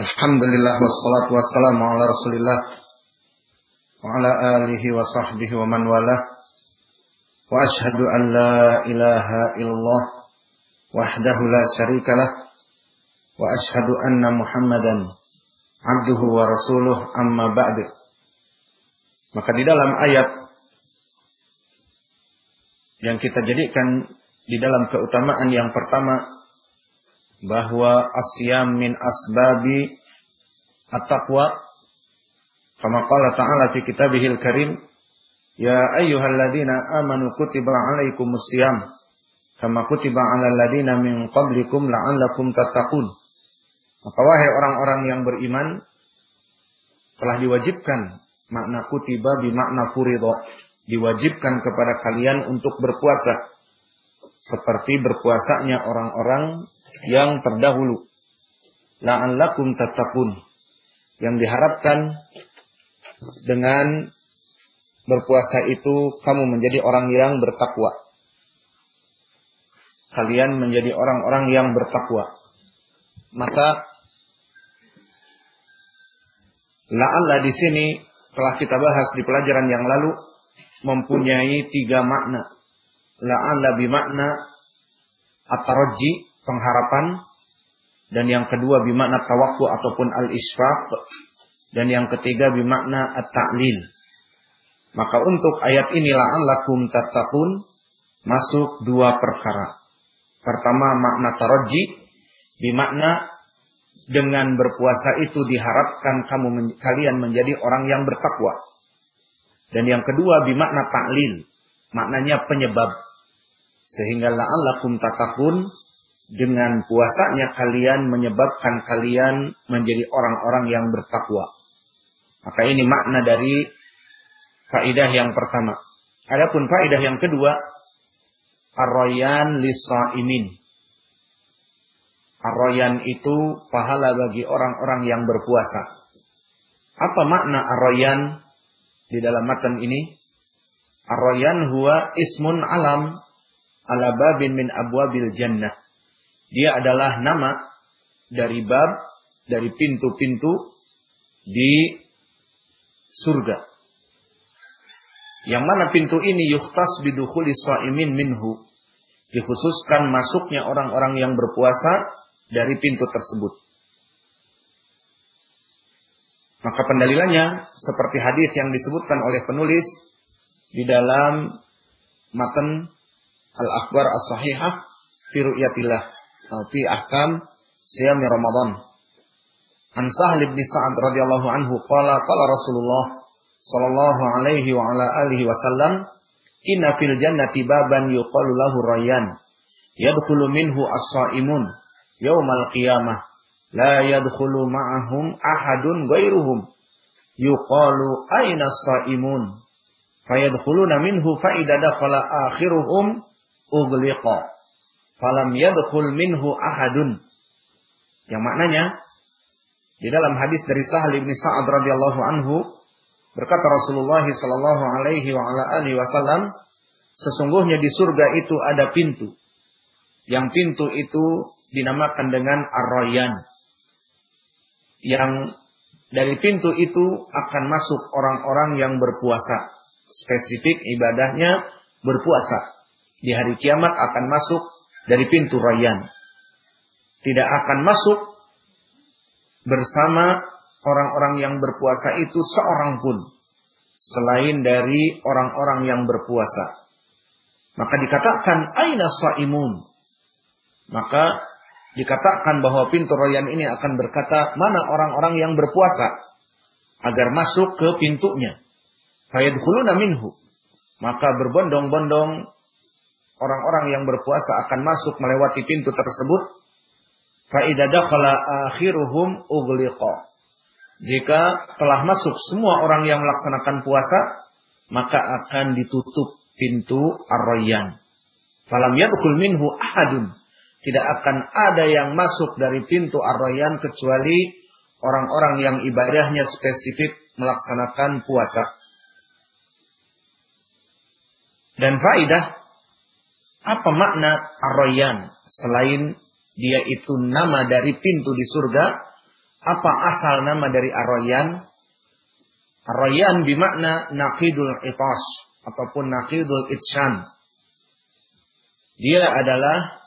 Alhamdulillah wassalatu wassalamu ala Rasulillah wa ala alihi wa sahbihi wa man wala. Wa ashhadu an la ilaha illallah wahdahu la syarikalah wa ashhadu anna Muhammadan abduhu wa rasuluh amma ba'du. Maka di dalam ayat yang kita jadikan di dalam keutamaan yang pertama bahwa asyam min asbabi at-taqwa. Kama qala ta'ala fi kitabihil karim ya ayyuhalladzina amanu kutiba alaikumus syiyam kama kutiba alal ladzina min qablikum la'allakum tattaqun. Maka wahai orang-orang yang beriman telah diwajibkan makna kutiba makna furido diwajibkan kepada kalian untuk berpuasa. Seperti berpuasanya orang-orang yang terdahulu. La'allakum tattaqun. Yang diharapkan dengan berpuasa itu kamu menjadi orang yang bertakwa. Kalian menjadi orang-orang yang bertakwa. Maka la'alla di sini telah kita bahas di pelajaran yang lalu mempunyai tiga makna. La'alla bimakna at-tarajji pengharapan dan yang kedua bimakna tawakku ataupun al-isfaq dan yang ketiga bimakna at-ta'lil. Maka untuk ayat ini la'allakum tattaqun masuk dua perkara. Pertama makna taraji bimakna dengan berpuasa itu diharapkan kamu kalian menjadi orang yang bertakwa. Dan yang kedua bimakna ta'lil, maknanya penyebab. Sehingga la'allakum tattaqun dengan puasanya kalian menyebabkan kalian menjadi orang-orang yang bertakwa. Maka ini makna dari faidah yang pertama. Adapun faidah yang kedua, arroyan lisaimin. Arroyan itu pahala bagi orang-orang yang berpuasa. Apa makna arroyan di dalam matan ini? Arroyan huwa ismun alam ala babin min abwabil jannah dia adalah nama dari bab, dari pintu-pintu di surga. Yang mana pintu ini yukhtas bidukhuli sa'imin minhu. Dikhususkan masuknya orang-orang yang berpuasa dari pintu tersebut. Maka pendalilannya seperti hadis yang disebutkan oleh penulis di dalam matan Al-Akhbar As-Sahihah fi ru'yatillah fi ahkam siyami Ramadan. An Sahal bin Sa'ad radhiyallahu anhu qala qala Rasulullah sallallahu alaihi wa ala alihi wasallam inna fil jannati baban yuqalu lahu rayyan yadkhulu minhu as-saimun yaumal qiyamah la yadkhulu ma'ahum ahadun ghairuhum yuqalu aina as-saimun fayadkhuluna minhu fa idza dakhala akhiruhum ughliqa falam yadkhul minhu ahadun. Yang maknanya di dalam hadis dari Sahal bin Sa'ad radhiyallahu anhu berkata Rasulullah sallallahu alaihi wa ala alihi wasallam sesungguhnya di surga itu ada pintu. Yang pintu itu dinamakan dengan Ar-Rayyan. Yang dari pintu itu akan masuk orang-orang yang berpuasa. Spesifik ibadahnya berpuasa. Di hari kiamat akan masuk dari pintu Rayyan. Tidak akan masuk bersama orang-orang yang berpuasa itu seorang pun selain dari orang-orang yang berpuasa. Maka dikatakan aina saimun. Maka dikatakan bahwa pintu Rayyan ini akan berkata mana orang-orang yang berpuasa agar masuk ke pintunya. Fayadkhuluna minhu. Maka berbondong-bondong orang-orang yang berpuasa akan masuk melewati pintu tersebut dakhala akhiruhum ughliqa. Jika telah masuk semua orang yang melaksanakan puasa maka akan ditutup pintu ar-rayyan. Falam minhu ahadun. Tidak akan ada yang masuk dari pintu ar-rayyan kecuali orang-orang yang ibadahnya spesifik melaksanakan puasa. Dan faidah apa makna Ar-Rayyan? Selain dia itu nama dari pintu di surga, apa asal nama dari Ar-Rayyan? Ar-Rayyan bermakna naqidul itas ataupun naqidul itshan. Dia adalah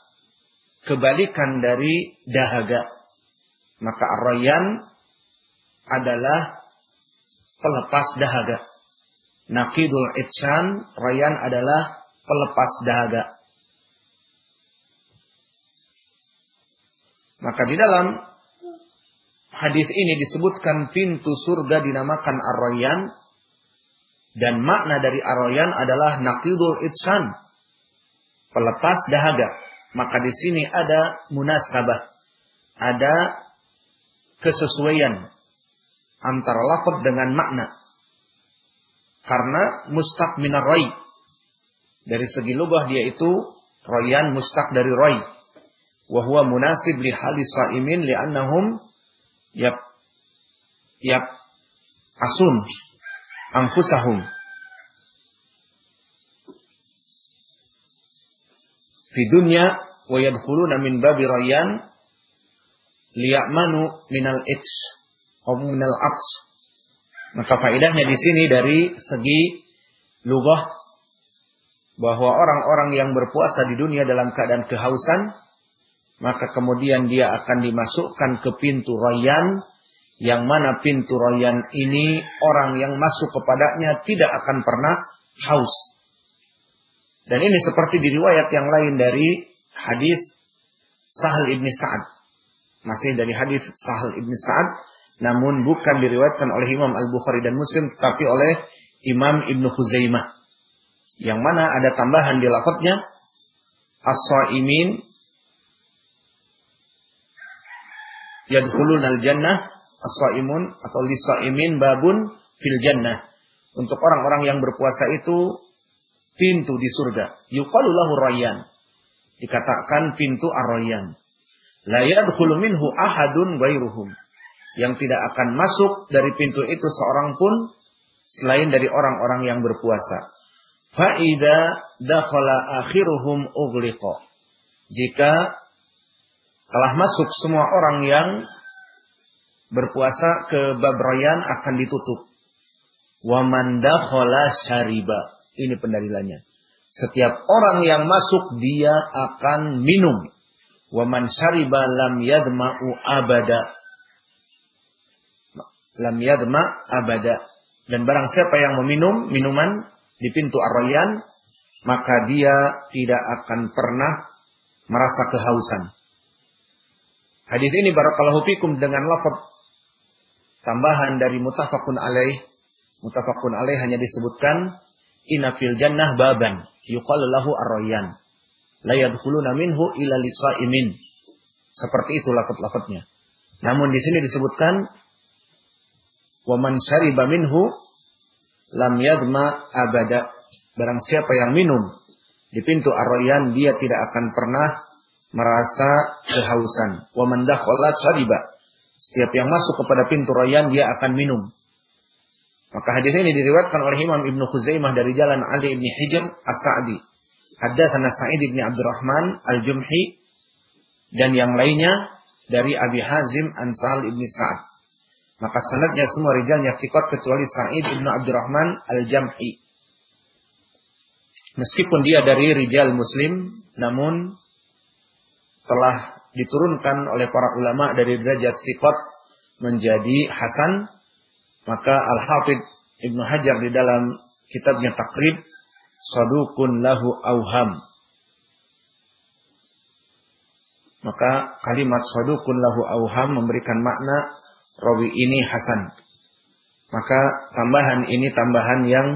kebalikan dari dahaga. Maka Ar-Rayyan adalah pelepas dahaga. Naqidul itshan, Rayyan adalah pelepas dahaga. Maka di dalam hadis ini disebutkan pintu surga dinamakan Ar-Rayyan dan makna dari Ar-Rayyan adalah naqidul itsan pelepas dahaga. Maka di sini ada munasabah, ada kesesuaian antara lafaz dengan makna. Karena mustaq minar. Dari segi lugah dia itu rayyan mustaq dari rai wa huwa munasib li halis saimin li'annahum yap yap asun anfusahum. Fi dunya wa yadkhuluna min babi rayyan liya'manu minal its atau minal ats. Maka faedahnya di sini dari segi lugah bahwa orang-orang yang berpuasa di dunia dalam keadaan kehausan maka kemudian dia akan dimasukkan ke pintu royan yang mana pintu royan ini orang yang masuk kepadanya tidak akan pernah haus. Dan ini seperti di riwayat yang lain dari hadis Sahal ibni Sa'ad. Masih dari hadis Sahal ibni Sa'ad, namun bukan diriwayatkan oleh Imam Al-Bukhari dan Muslim, tetapi oleh Imam Ibnu Khuzaimah. Yang mana ada tambahan di lafadznya, As-Sa'imin yadkhulunal jannah as-saimun atau lisaimin babun fil jannah. Untuk orang-orang yang berpuasa itu pintu di surga. Yuqalu lahu rayyan. Dikatakan pintu ar-rayyan. La yadkhulu minhu ahadun ghairuhum. Yang tidak akan masuk dari pintu itu seorang pun selain dari orang-orang yang berpuasa. Fa'ida dakhala akhiruhum ughliqa. Jika telah masuk semua orang yang berpuasa ke bab akan ditutup. Wa man dakhala syariba. Ini pendalilannya. Setiap orang yang masuk dia akan minum. Wa man syariba lam yadma'u abada. Lam yadma abada. Dan barang siapa yang meminum minuman di pintu ar maka dia tidak akan pernah merasa kehausan. Hadis ini barakallahu fikum dengan lafaz tambahan dari mutafakun alaih. Mutafakun alaih hanya disebutkan inna fil jannah baban yuqalu lahu ar-rayyan. La yadkhuluna minhu illa lisaimin. Seperti itu lafaz-lafaznya. Namun di sini disebutkan wa man syariba minhu lam yadma abada. Barang siapa yang minum di pintu ar-rayyan dia tidak akan pernah merasa kehausan. Wa man syariba. Setiap yang masuk kepada pintu rayyan dia akan minum. Maka hadis ini diriwayatkan oleh Imam Ibnu Khuzaimah dari jalan Ali bin Hijr As-Sa'di. Haddatsana Sa'id bin Abdurrahman Al-Jumhi dan yang lainnya dari Abi Hazim Ansal ibn Sa'ad. Maka sanadnya semua rijalnya thiqat kecuali Sa'id bin Abdurrahman Al-Jamhi. Meskipun dia dari rijal Muslim, namun telah diturunkan oleh para ulama dari derajat sifat menjadi hasan, maka Al-Hafidh Ibnu Hajar di dalam kitabnya Takrib sadukun lahu auham. Maka kalimat sadukun lahu auham memberikan makna rawi ini hasan. Maka tambahan ini tambahan yang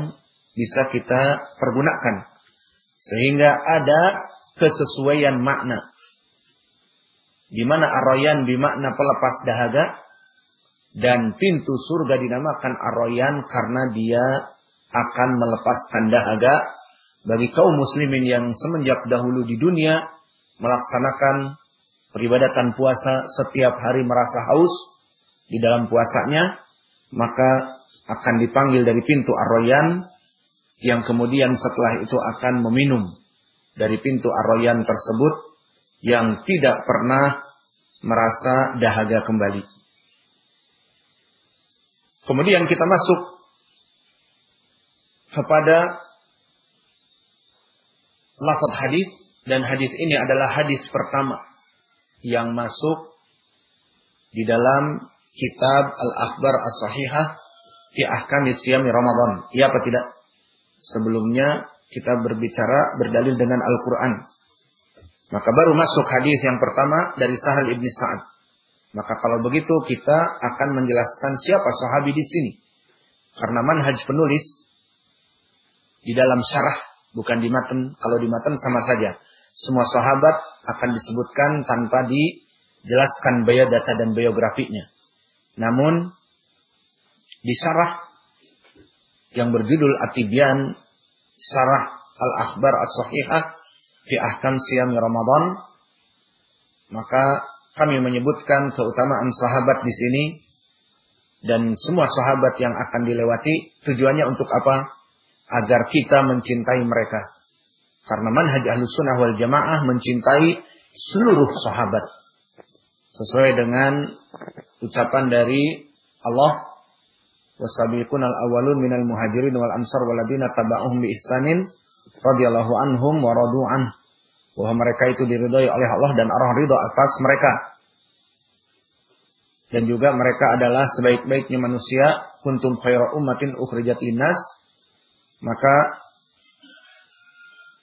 bisa kita pergunakan. Sehingga ada kesesuaian makna di mana Ar-Rayyan bermakna pelepas dahaga? Dan pintu surga dinamakan Ar-Rayyan karena dia akan melepaskan dahaga. Bagi kaum muslimin yang semenjak dahulu di dunia melaksanakan peribadatan puasa setiap hari merasa haus di dalam puasanya maka akan dipanggil dari pintu Ar-Rayyan yang kemudian setelah itu akan meminum dari pintu Ar-Rayyan tersebut yang tidak pernah merasa dahaga kembali. Kemudian kita masuk kepada lafaz hadis dan hadis ini adalah hadis pertama yang masuk di dalam kitab Al-Akhbar As-Sahihah fi Ahkam Siyami Ramadan. Iya apa tidak? Sebelumnya kita berbicara berdalil dengan Al-Quran. Maka baru masuk hadis yang pertama dari Sahal ibni Sa'ad. Maka kalau begitu kita akan menjelaskan siapa sahabi di sini. Karena manhaj penulis di dalam syarah bukan di matan. Kalau di matan sama saja. Semua sahabat akan disebutkan tanpa dijelaskan biodata dan biografinya. Namun di syarah yang berjudul Atibian Syarah Al-Akhbar As-Sahihah fi Ahkam Siyam Ramadan maka kami menyebutkan keutamaan sahabat di sini dan semua sahabat yang akan dilewati tujuannya untuk apa? Agar kita mencintai mereka. Karena manhaj ahlus sunnah wal jamaah mencintai seluruh sahabat. Sesuai dengan ucapan dari Allah wasabiqun al-awwalun minal muhajirin wal ansar waladina taba'uhum bi ihsanin radhiyallahu anhum wa radu. Bahwa mereka itu diridhoi oleh Allah dan Allah ridho atas mereka. Dan juga mereka adalah sebaik-baiknya manusia, kuntum khaira ummatin ukhrijat linnas. Maka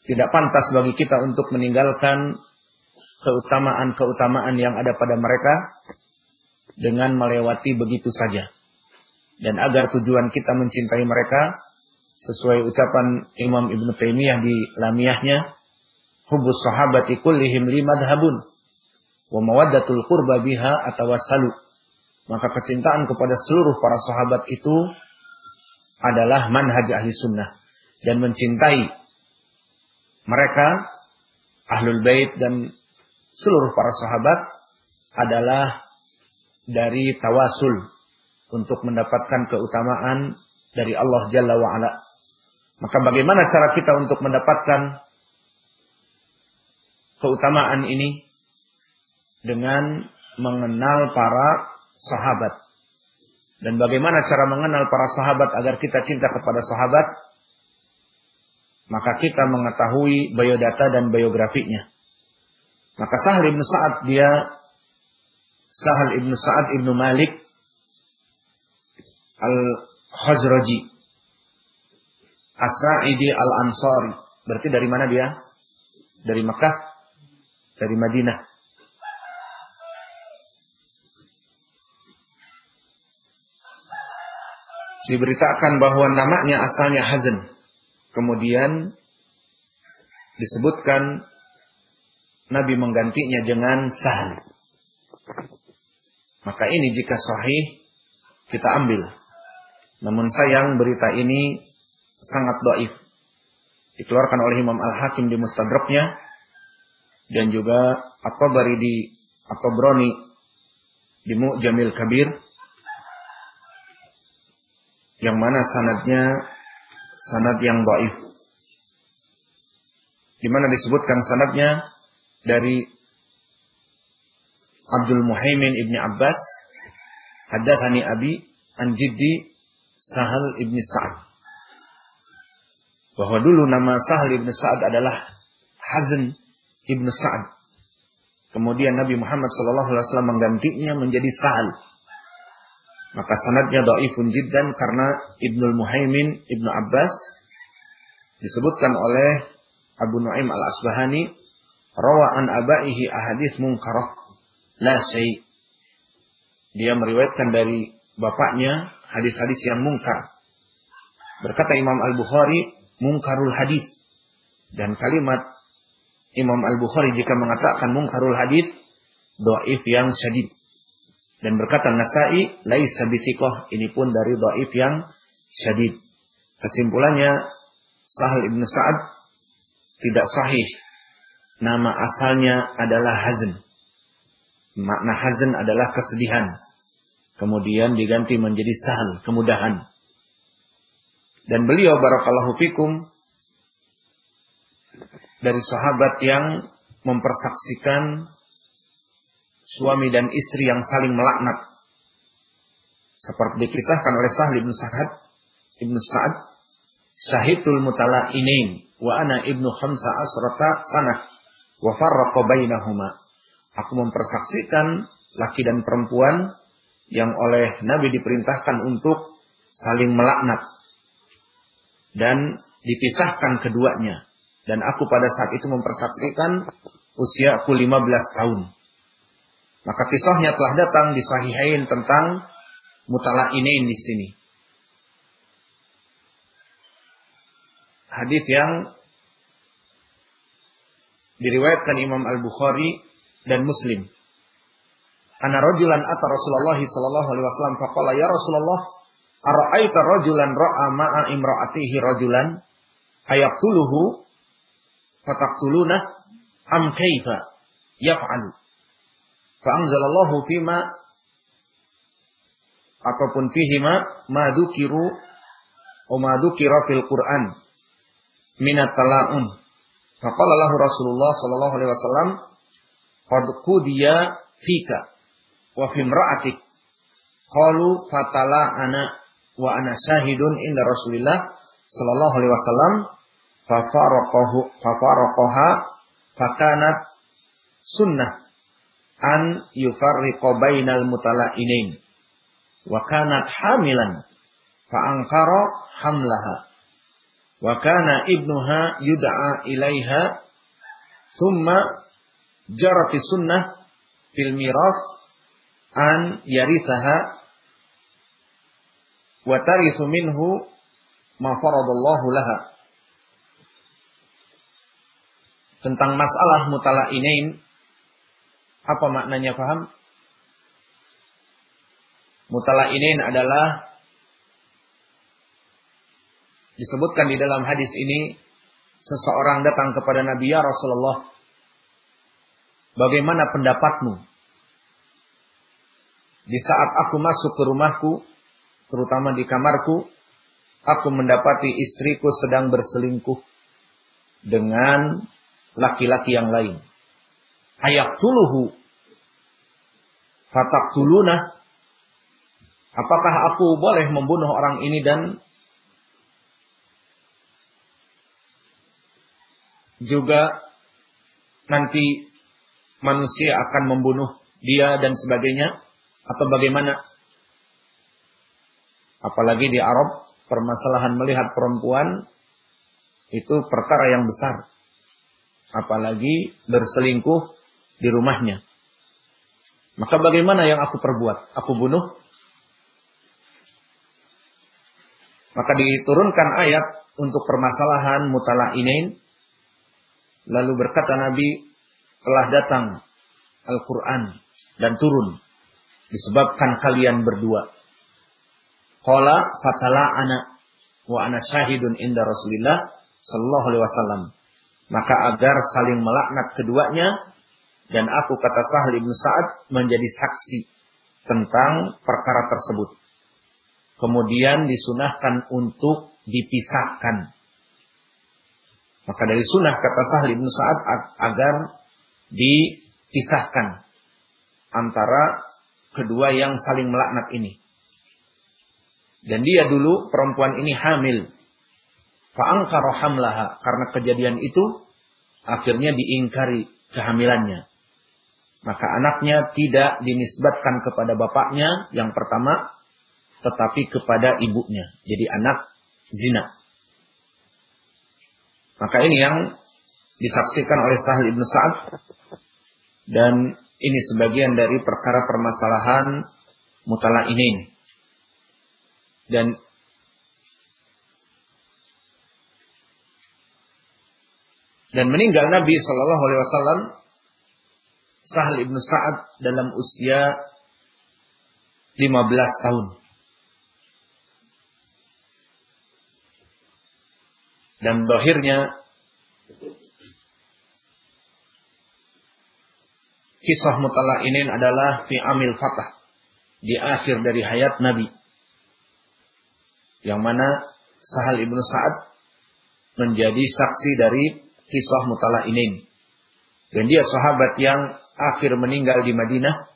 tidak pantas bagi kita untuk meninggalkan keutamaan-keutamaan yang ada pada mereka dengan melewati begitu saja. Dan agar tujuan kita mencintai mereka sesuai ucapan Imam Ibn Taimiyah di lamiyahnya, hubus sahabati kullihim limadhabun wa mawaddatul qurba biha atawassalu. Maka kecintaan kepada seluruh para sahabat itu adalah manhaj ahli sunnah. Dan mencintai mereka, ahlul bait dan seluruh para sahabat adalah dari tawasul untuk mendapatkan keutamaan dari Allah Jalla wa'ala. Maka bagaimana cara kita untuk mendapatkan keutamaan ini? Dengan mengenal para sahabat. Dan bagaimana cara mengenal para sahabat agar kita cinta kepada sahabat? Maka kita mengetahui biodata dan biografinya. Maka Sahal ibn Sa'ad dia Sahal ibn Sa'ad ibn Malik Al-Khazraji. As-Sa'idi Al-Ansari. Berarti dari mana dia? Dari Mekah? Dari Madinah. Diberitakan bahwa namanya asalnya Hazan. Kemudian disebutkan Nabi menggantinya dengan Sahal. Maka ini jika sahih kita ambil. Namun sayang berita ini sangat doif. Dikeluarkan oleh Imam Al-Hakim di Mustadraknya dan juga At-Tabari di At-Tabrani di Mu'jamil Kabir yang mana sanadnya sanad yang doif. Di mana disebutkan sanadnya dari Abdul Muhaimin ibni Abbas, Haddathani Abi Anjidi Sahal ibni Sa'ad. Bahwa dulu nama Sahal ibni Sa'ad adalah Hazan ibnu Sa'ad. Kemudian Nabi Muhammad SAW menggantinya menjadi Sahal. Maka sanadnya da'ifun jiddan karena Ibnul Muhaimin Ibnu Abbas disebutkan oleh Abu Nuaim al-Asbahani rawaan abaihi ahadith munkarah la syai. Dia meriwayatkan dari bapaknya hadis-hadis yang mungkar. Berkata Imam Al-Bukhari, mungkarul hadis. Dan kalimat Imam Al-Bukhari jika mengatakan mungkarul hadis, do'if yang syadid. Dan berkata Nasai, laisa bithiqah, ini pun dari do'if yang syadid. Kesimpulannya, Sahal ibn Sa'ad tidak sahih. Nama asalnya adalah hazn. Makna hazn adalah kesedihan kemudian diganti menjadi sahal, kemudahan. Dan beliau barakallahu fikum dari sahabat yang mempersaksikan suami dan istri yang saling melaknat. Seperti dikisahkan oleh Sahli bin Sa'ad, Ibnu Sa'ad, Syahidul mutala'inain wa ana ibnu khamsa asrata sanah wa farraqa bainahuma. Aku mempersaksikan laki dan perempuan yang oleh Nabi diperintahkan untuk saling melaknat dan dipisahkan keduanya. Dan aku pada saat itu mempersaksikan usiaku 15 tahun. Maka kisahnya telah datang di sahihain tentang ini di sini. Hadis yang diriwayatkan Imam Al-Bukhari dan Muslim. Ana rajulan ata Rasulullah sallallahu alaihi wasallam faqala ya Rasulullah ara'aita rajulan ra'a ma'a imra'atihi rajulan ayaqtuluhu fataqtuluna am kaifa yaf'alu? Fa anzalallahu fima ataupun fihima ma dukiru wa ma dukira fil Qur'an minat tala'un. Faqala lahu Rasulullah sallallahu alaihi wasallam qad qudiya fika wa fi imra'atik. Qalu fatala ana wa ana syahidun inda Rasulillah sallallahu alaihi wasallam fa faraqahu fa faraqaha fakanat sunnah an yufarriqa bainal mutala'inain wa kanat hamilan fa angkara hamlaha. Wa ibnuha yud'a ilaiha thumma jarati sunnah fil miras an yarithaha. Wa minhu ma laha. Tentang masalah mutala ini apa maknanya paham? Mutala ini adalah disebutkan di dalam hadis ini seseorang datang kepada Nabi ya Rasulullah bagaimana pendapatmu di saat aku masuk ke rumahku, terutama di kamarku, aku mendapati istriku sedang berselingkuh dengan laki-laki yang lain. Ayak tuluhu. Fatak tuluna. Apakah aku boleh membunuh orang ini dan juga nanti manusia akan membunuh dia dan sebagainya? Atau bagaimana? Apalagi di Arab, permasalahan melihat perempuan itu perkara yang besar. Apalagi berselingkuh di rumahnya. Maka bagaimana yang aku perbuat? Aku bunuh? Maka diturunkan ayat untuk permasalahan mutala ini. Lalu berkata Nabi, telah datang Al-Quran dan turun disebabkan kalian berdua. Qala fatala ana wa ana syahidun inda Rasulillah sallallahu alaihi wasallam. Maka agar saling melaknat keduanya dan aku kata Sahal bin Sa'ad menjadi saksi tentang perkara tersebut. Kemudian disunahkan untuk dipisahkan. Maka dari sunnah kata Sahal bin Sa'ad agar dipisahkan antara kedua yang saling melaknat ini. Dan dia dulu perempuan ini hamil. Fa'angkara hamlaha. Karena kejadian itu akhirnya diingkari kehamilannya. Maka anaknya tidak dinisbatkan kepada bapaknya yang pertama, tetapi kepada ibunya. Jadi anak zina. Maka ini yang disaksikan oleh Sahal ibn Sa'ad dan ini sebagian dari perkara permasalahan mutala ini. Dan dan meninggal Nabi Shallallahu Alaihi Wasallam Sahal ibnu Sa'ad dalam usia 15 tahun. Dan bahirnya kisah mutala ini adalah fi amil fatah. Di akhir dari hayat Nabi. Yang mana Sahal ibnu Sa'ad menjadi saksi dari kisah mutala ini. Dan dia sahabat yang akhir meninggal di Madinah.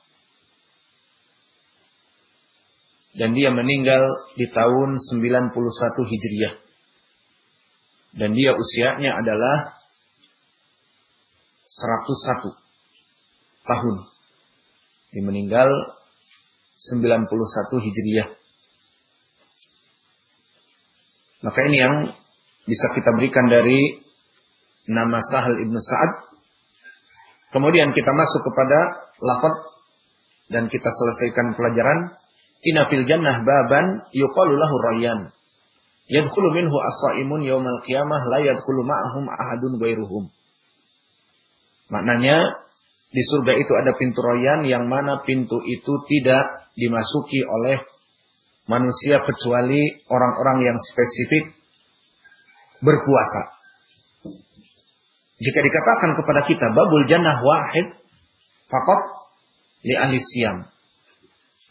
dan dia meninggal di tahun 91 Hijriah. Dan dia usianya adalah 101 tahun. Dia meninggal 91 Hijriah. Maka ini yang bisa kita berikan dari nama Sahal Ibn Sa'ad. Kemudian kita masuk kepada lafad dan kita selesaikan pelajaran. Inna fil jannah baban yuqalu lahu rayyan. Yadkhulu minhu as-saimun yaumal qiyamah la yadkhulu ma'ahum ahadun ghairuhum. Maknanya di surga itu ada pintu royan yang mana pintu itu tidak dimasuki oleh manusia kecuali orang-orang yang spesifik berpuasa. Jika dikatakan kepada kita babul jannah wahid fakot li ahli siam.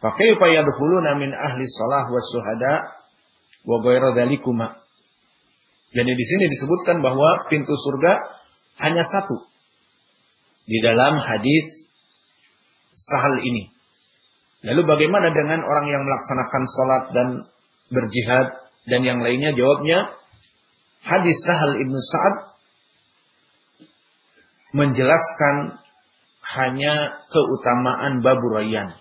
Fakaifa yadkhuluna min ahli salah wa syuhada wa ghairu. Jadi di sini disebutkan bahwa pintu surga hanya satu di dalam hadis sahal ini. Lalu bagaimana dengan orang yang melaksanakan sholat dan berjihad dan yang lainnya? Jawabnya, hadis sahal ibnu Sa'ad menjelaskan hanya keutamaan baburayan.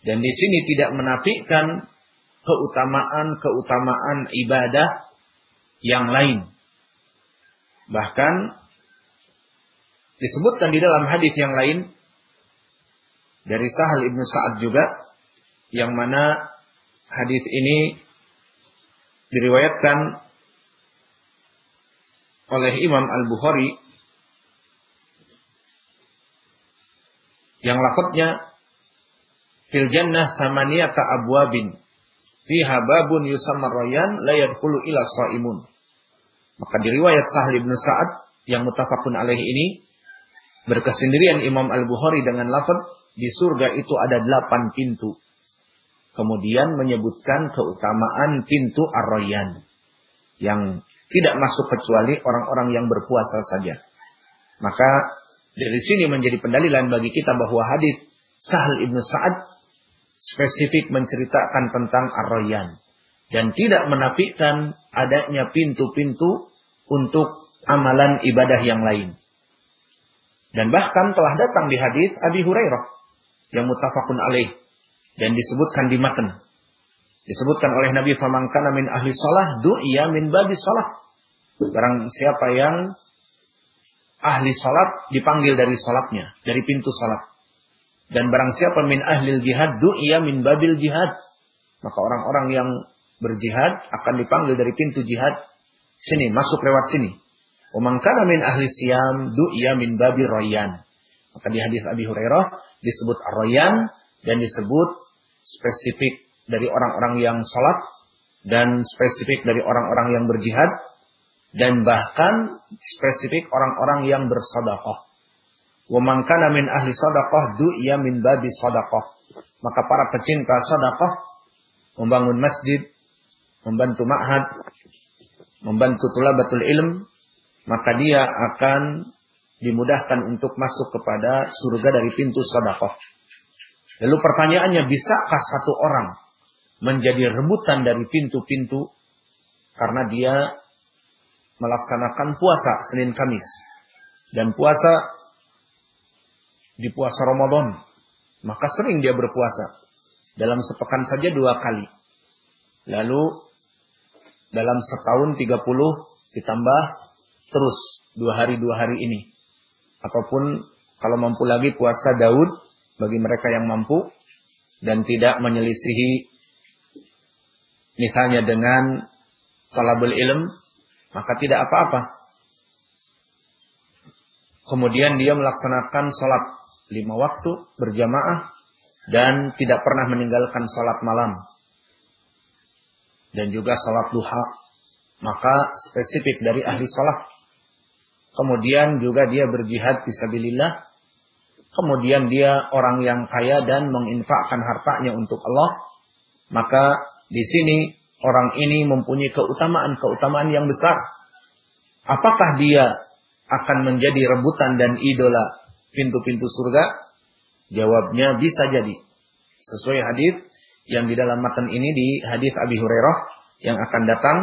Dan di sini tidak menafikan keutamaan-keutamaan ibadah yang lain. Bahkan Disebutkan di dalam hadis yang lain dari Sahal ibnu Sa'ad juga yang mana hadis ini diriwayatkan oleh Imam Al-Bukhari yang lafadznya fil jannah samaniyata abwabin fiha babun yusamma rayyan la yadkhulu ila shaimun maka diriwayat Sahal ibnu Sa'ad yang mutafakun alaih ini Berkesendirian Imam Al-Bukhari dengan lafaz di surga itu ada delapan pintu. Kemudian menyebutkan keutamaan pintu Ar-Rayyan. Yang tidak masuk kecuali orang-orang yang berpuasa saja. Maka dari sini menjadi pendalilan bagi kita bahwa hadis Sahal ibnu Sa'ad spesifik menceritakan tentang Ar-Rayyan. Dan tidak menafikan adanya pintu-pintu untuk amalan ibadah yang lain. Dan bahkan telah datang di hadis Abi Hurairah yang mutafakun alaih dan disebutkan di matan. Disebutkan oleh Nabi faman kana min ahli salah du'iya min babi salah. Barang siapa yang ahli salat dipanggil dari salatnya, dari pintu salat. Dan barang siapa min ahli jihad du'iya min babil jihad. Maka orang-orang yang berjihad akan dipanggil dari pintu jihad sini, masuk lewat sini. Umang kana min ahli siam du'ya min babi royan. Maka di hadis Abi Hurairah disebut royan dan disebut spesifik dari orang-orang yang salat dan spesifik dari orang-orang yang berjihad dan bahkan spesifik orang-orang yang bersedekah. Umang kana min ahli sedekah du'ya min babi sedekah. Maka para pecinta sedekah membangun masjid, membantu ma'had, membantu tulabatul ilm, maka dia akan dimudahkan untuk masuk kepada surga dari pintu sedekah. Lalu pertanyaannya, bisakah satu orang menjadi rebutan dari pintu-pintu karena dia melaksanakan puasa Senin Kamis dan puasa di puasa Ramadan, maka sering dia berpuasa dalam sepekan saja dua kali. Lalu dalam setahun 30 ditambah terus dua hari dua hari ini. Ataupun kalau mampu lagi puasa Daud bagi mereka yang mampu dan tidak menyelisihi misalnya dengan talabul ilm maka tidak apa-apa. Kemudian dia melaksanakan sholat lima waktu berjamaah dan tidak pernah meninggalkan sholat malam dan juga sholat duha. Maka spesifik dari ahli sholat Kemudian juga dia berjihad fisabilillah. Kemudian dia orang yang kaya dan menginfakkan hartanya untuk Allah. Maka di sini orang ini mempunyai keutamaan-keutamaan yang besar. Apakah dia akan menjadi rebutan dan idola pintu-pintu surga? Jawabnya bisa jadi. Sesuai hadis yang di dalam matan ini di hadis Abi Hurairah yang akan datang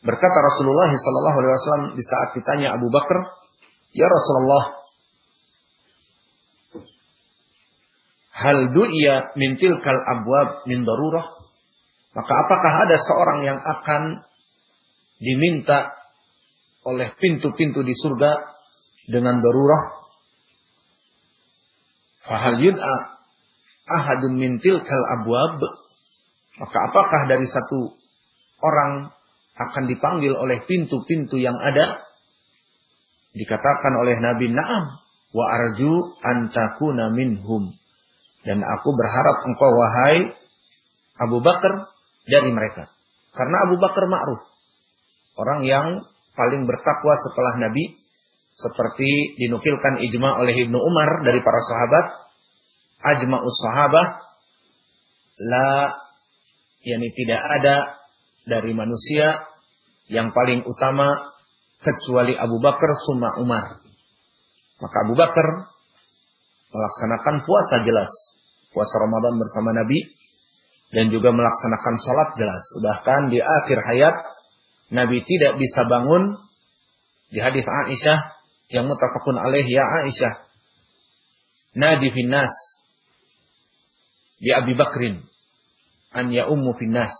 berkata Rasulullah sallallahu alaihi wasallam di saat ditanya Abu Bakar, "Ya Rasulullah, hal du'iya min tilkal abwab min darurah?" Maka apakah ada seorang yang akan diminta oleh pintu-pintu di surga dengan darurah? Fahal yud'a ahadun mintil kal abwab? Maka apakah dari satu orang akan dipanggil oleh pintu-pintu yang ada? Dikatakan oleh Nabi Naam wa arju antakuna minhum. Dan aku berharap engkau wahai Abu Bakar dari mereka karena Abu Bakar ma'ruf orang yang paling bertakwa setelah Nabi seperti dinukilkan ijma oleh Ibnu Umar dari para sahabat ajma'us sahabah la yakni tidak ada dari manusia yang paling utama kecuali Abu Bakar summa Umar. Maka Abu Bakar melaksanakan puasa jelas. Puasa Ramadan bersama Nabi. Dan juga melaksanakan sholat jelas. Bahkan di akhir hayat Nabi tidak bisa bangun. Di hadis Aisyah yang mutafakun alaih ya Aisyah. Nadi finnas di Abi Bakrin an ya ummu finnas.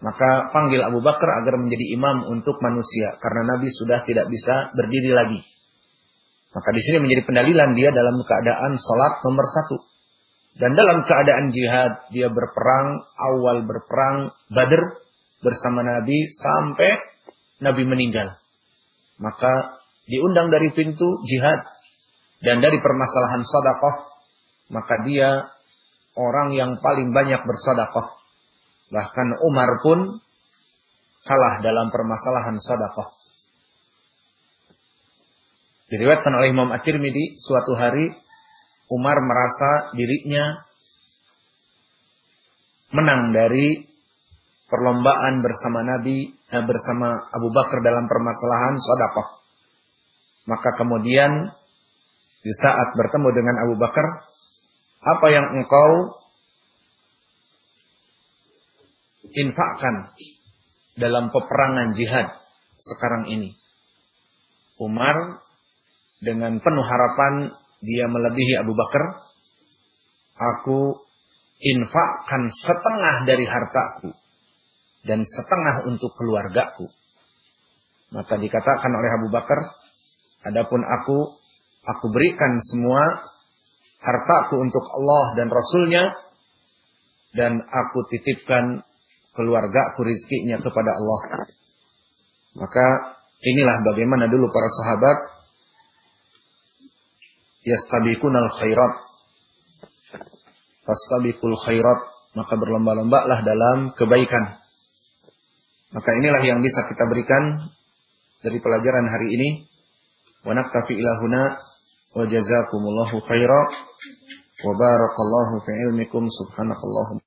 Maka panggil Abu Bakar agar menjadi imam untuk manusia karena Nabi sudah tidak bisa berdiri lagi. Maka di sini menjadi pendalilan dia dalam keadaan salat nomor satu. Dan dalam keadaan jihad dia berperang awal berperang Badr bersama Nabi sampai Nabi meninggal. Maka diundang dari pintu jihad dan dari permasalahan sodakoh maka dia orang yang paling banyak bersedekah. Bahkan Umar pun kalah dalam permasalahan sedekah. Diriwayatkan oleh Imam At-Tirmidzi suatu hari Umar merasa dirinya menang dari perlombaan bersama Nabi eh, bersama Abu Bakar dalam permasalahan sedekah. Maka kemudian di saat bertemu dengan Abu Bakar apa yang engkau infakkan dalam peperangan jihad sekarang ini. Umar dengan penuh harapan dia melebihi Abu Bakar. Aku infakkan setengah dari hartaku dan setengah untuk keluargaku. Maka dikatakan oleh Abu Bakar, adapun aku, aku berikan semua hartaku untuk Allah dan Rasulnya dan aku titipkan keluargaku rizkinya kepada Allah. Maka inilah bagaimana dulu para sahabat yastabiqunal khairat fastabiqul khairat. Maka berlomba-lomba lah dalam kebaikan. Maka inilah yang bisa kita berikan dari pelajaran hari ini. Wa naktafi ilahuna wa jazakumullahu khairan. Wa barakallahu fi ilmikum. Subhanakallahumma